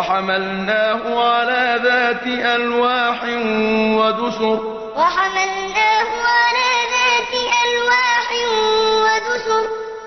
وحملناه على ذات ألواح ودسر وحملناه